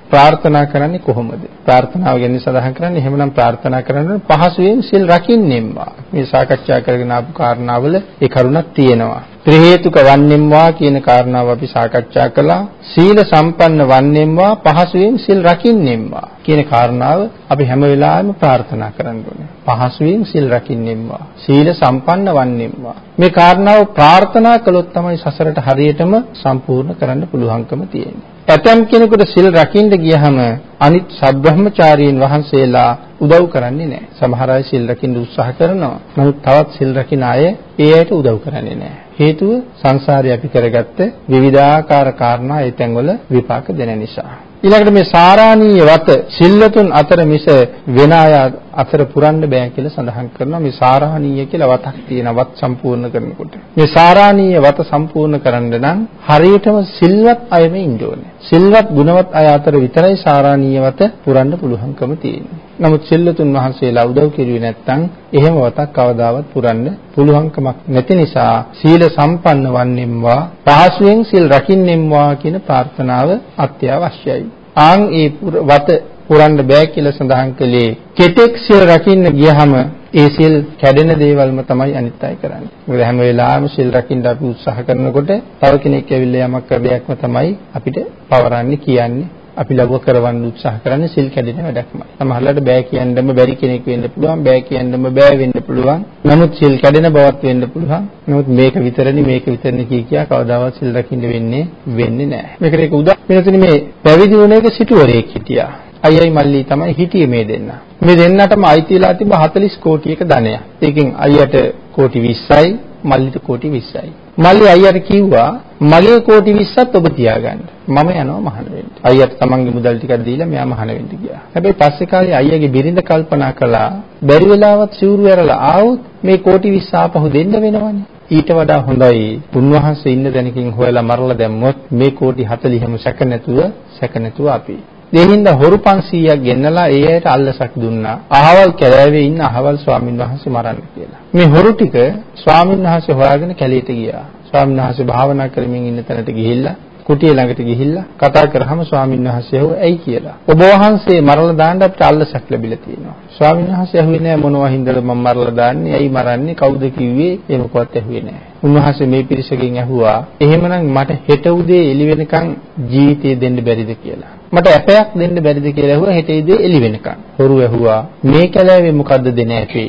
ප්‍රාර්ථනා කරන්නේ කොහොමද? ප්‍රාර්ථනාව ගැන සඳහන් කරන්නේ එහෙමනම් ප්‍රාර්ථනා කරන්න පහසුවෙන් සිල් රකින්නෙම්වා. මේ සාකච්ඡා කරගෙන ආපු කාරණාවල ඒ කරුණක් තියෙනවා. ත්‍රි හේතුක වන්නෙම්වා කියන කාරණාව අපි සාකච්ඡා කළා. සීල සම්පන්න වන්නෙම්වා පහසුවෙන් සිල් රකින්නෙම්වා කියන කාරණාව අපි හැම වෙලාවෙම ප්‍රාර්ථනා කරන්න ඕනේ. පහසුවෙන් සිල් රකින්නෙම්වා. සීල සම්පන්න වන්නෙම්වා. මේ කාරණාව ප්‍රාර්ථනා කළොත් තමයි සසරට හරියටම සම්පූර්ණ කරන්න පුළුවන්කම තියෙන්නේ. ඇතම් කෙනෙකුට සිල් රකින්න ගියහම අනිත් සබ්‍රහ්මචාරීන් වහන්සේලා උදව් කරන්නේ නැහැ. සමහර අය සිල් රකින්න උත්සාහ කරනවා. නමුත් තවත් සිල් රකින්න අය ඒ අයට උදව් කරන්නේ නැහැ. හේතුව සංසාරේ අපි කරගත්ත විවිධාකාර කාරණා ඒ තැන්වල විපාක දෙන නිසා. ඊළඟට මේ සාරාණීය වත සිල්වතුන් අතර මිස වෙන අය අතර පුරන්න බෑ කියලා සඳහන් කරනවා. මේ සාරාණීය කියලා වතක් තියෙන වත් සම්පූර්ණ කරනකොට. මේ සාරාණීය වත සම්පූර්ණ කරන්න නම් හරියටම සිල්වත් අයම ඉන්න ඕනේ. සිල්වත් ගුණවත් අය අතර විතරයි සාරාණීය වත පුරන්න පුළුවන්කම තියෙන්නේ. නමුත් සිල්වතුන් වහන්සේලා උදව් කෙරුවේ නැත්නම් එහෙම වතක් කවදාවත් පුරන්න පුළුවන්කමක් නැති නිසා සීල සම්පන්න වන්නෙම්වා පහසුවෙන් සිල් රකින්නෙම්වා කියන ප්‍රාර්ථනාව අත්‍යවශ්‍යයි. ආන් ඒ වත පුරන්න බෑ කියලා සඳහන් කළේ කෙටෙක් සිල් රකින්න ගියහම ඒ සිල් කැඩෙන දේවල්ම තමයි අනිත් අය කරන්නේ. මොකද හැම වෙලාවෙම සිල් රකින්න අපි උත්සාහ කරනකොට තව කෙනෙක් ඇවිල්ලා යමක් කර දෙයක්ම තමයි අපිට පවරන්නේ කියන්නේ. අපි ලබුව කරවන්න උත්සාහ කරන්නේ සිල් කැඩෙන වැඩක්මයි. සමහරවිට බෑ කියන්නම බැරි කෙනෙක් වෙන්න පුළුවන්, බෑ කියන්නම බෑ වෙන්න පුළුවන්. නමුත් සිල් කැඩෙන බවත් වෙන්න පුළුවන්. නමුත් මේක විතරනේ මේක විතරනේ කිය කියා කවදාවත් සිල් රකින්න වෙන්නේ වෙන්නේ නැහැ. මේකට ඒක උදා වෙනතුනේ මේ පැවිදි වුණ එක සිටුවරයෙක් හිටියා. අයියයි මල්ලි තමයි හිටියේ මේ දෙන්න. මේ දෙන්නටම අයිතිලා තිබ්බ 40 කෝටියක ධනයක්. ඒකෙන් අයියට කෝටි 20යි මල්ලිට කෝටි 20යි. මල්ලි අයියට කිව්වා මගේ කෝටි 20ත් ඔබ තියාගන්න. මම යනවා මහාන වෙන්න. අයියට තමන්ගේ මුදල් ටිකක් දීලා මෙයා මහාන වෙන්න ගියා. හැබැයි පස්සේ කාලේ අයියාගේ බිරිඳ කල්පනා කළා බැරි වෙලාවත් සිවුරු ඇරලා ආවොත් මේ කෝටි 20 ආපහු දෙන්න වෙනවනේ. ඊට වඩා හොඳයි උන්වහන්සේ ඉන්න දැනකින් හොයලා මරලා දැම්මොත් මේ කෝටි 40ම සැක නැතුව සැක නැතුව අපි ඒ හින්දා හොරු 500ක් ගෙන්නලා ඒ අයට අල්ලසක් දුන්නා. අහවල් කැලෑවේ ඉන්න අහවල් ස්වාමින් වහන්සේ මරන්න කියලා. මේ හොරු ටික ස්වාමින් වහන්සේ හොයාගෙන කැලේට ගියා. ස්වාමීන් වහන්සේ භාවනා කරමින් ඉන්න තැනට ගිහිල්ලා කුටිය ළඟට ගිහිල්ලා කතා කරාම ස්වාමීන් වහන්සේ ඇහුවා ඇයි කියලා. ඔබ වහන්සේ මරලා දාන්න අපිට අල්ලසක් ලැබිලා තියෙනවා. ස්වාමීන් වහන්සේ ඇහුවේ නෑ මොනවා හින්දාද මම මරලා දාන්නේ? ඇයි මරන්නේ? කවුද කිව්වේ? ඒ මොකවත් ඇහුවේ නෑ. උන්වහන්සේ මේ පිරිසකින් ඇහුවා එහෙමනම් මට හෙට උදේ එළි වෙනකන් ජීවිතේ දෙන්න බැරිද කියලා. මට ඇපයක් දෙන්න බැරිද කියලා ඇහුවා හෙට උදේ එළි වෙනකන්. හොරු ඇහුවා මේ කැලෑවේ මොකද්ද දෙන ඇපේ?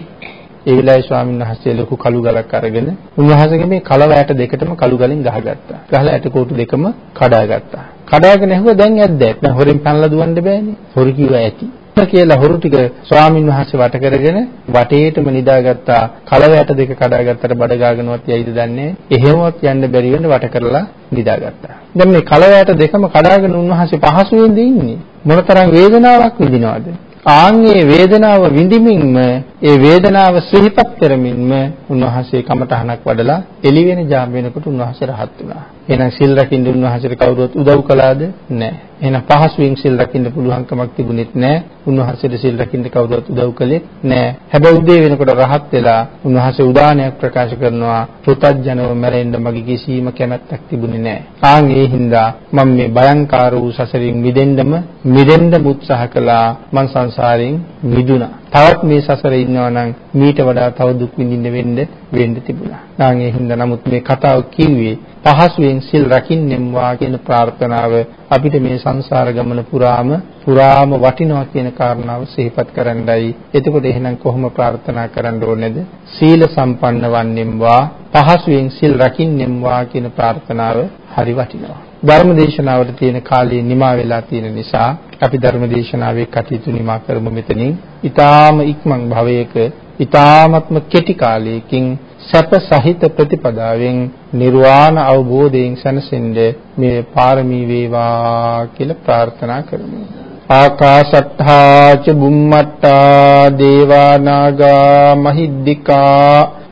ඒ වෙලාවේ ස්වාමීන් වහන්සේ ලොකු කළු ගලක් අරගෙන උන්වහන්සේගේ මේ කලව ඇට දෙකටම කළු ගලින් ගහගත්තා. ගහලා ඇට කෝටු දෙකම කඩාගත්තා. කඩාගෙන ඇහුවා දැන් ඇද්ද? දැන් හොරෙන් පැනලා දුවන්න බෑනේ. හොරු කිව්වා ඇති. කියලා හොරු ටික ස්වාමින් වහන්සේ වට කරගෙන වටේටම නිදාගත්තා. කලව ඇට දෙක කඩාගත්තට බඩ ගාගෙනවත් යයිද දන්නේ එහෙමවත් යන්න බැරි වෙන්න වට කරලා නිදාගත්තා. දැන් මේ කලව ඇට දෙකම කඩාගෙන උන්වහන්සේ පහසුවෙන්ද ඉන්නේ? මොනතරම් වේදනාවක් විඳිනවද? ආන්ගේ වේදනාව විඳිමින්ම ඒ වේදනාව සිහිපත් කරමින්ම උන්වහන්සේ කමඨහනක් වඩලා එළි වෙන ජාම වෙනකොට උන්වහන්සේ රහත් වුණා. එහෙනම් සිල් රකින්න උන්වහන්සේට කවුරුවත් උදව් කළාද? නැහැ. එහෙනම් පහසුවෙන් සිල් රකින්න පුළුවන්කමක් තිබුණෙත් නැහැ. උන්වහන්සේට සිල් රකින්න කවුරුවත් උදව් කළේ නැහැ. හැබැයි උදේ වෙනකොට රහත් වෙලා උන්වහන්සේ උදානයක් ප්‍රකාශ කරනවා පුතත්ජනව මැරෙන්න මගේ කිසිම කැමැත්තක් තිබුණේ නැහැ. ආන් ඒ හින්දා මම මේ භයංකාර වූ සසරින් මිදෙන්නම මිදෙන්න උත්සාහ කළා. මං සංසාරයෙන් මිදුණා. තවත් මේ සසරේ ඉන්නවා නම් මීට වඩා තව දුක් විඳින්න වෙන්න වෙන්න තිබුණා. නාන් ඒ හින්දා නමුත් මේ කතාව කිව්වේ පහසුවෙන් සිල් රකින්නෙම් වා කියන ප්‍රාර්ථනාව අපිට මේ සංසාර ගමන පුරාම පුරාම වටිනවා කියන කාරණාව සිහිපත් කරන්නයි. එතකොට එහෙනම් කොහොම ප්‍රාර්ථනා කරන්න ඕනේද? සීල සම්පන්න වන්නෙම් වා පහසුවෙන් සිල් රකින්නෙම් වා කියන ප්‍රාර්ථනාව හරි වටිනවා. ධර්ම දේශනාවට තියෙන කාලය නිමා වෙලා තියෙන නිසා අපි ධර්ම දේශනාවේ කටයුතු නිමා කරමු මෙතනින්. ඊ타ම ඉක්මන් භවයක ඊ타මත්ම කෙටි කාලයකින් සැප සහිත ප්‍රතිපදාවෙන් නිර්වාණ අවබෝධයෙන් සැනසෙන්න මේ පාරමී වේවා කියලා ප්‍රාර්ථනා කරමු. ආකාශට්ඨා ච බුම්මට්ටා දේවා නාග මහිද්దికා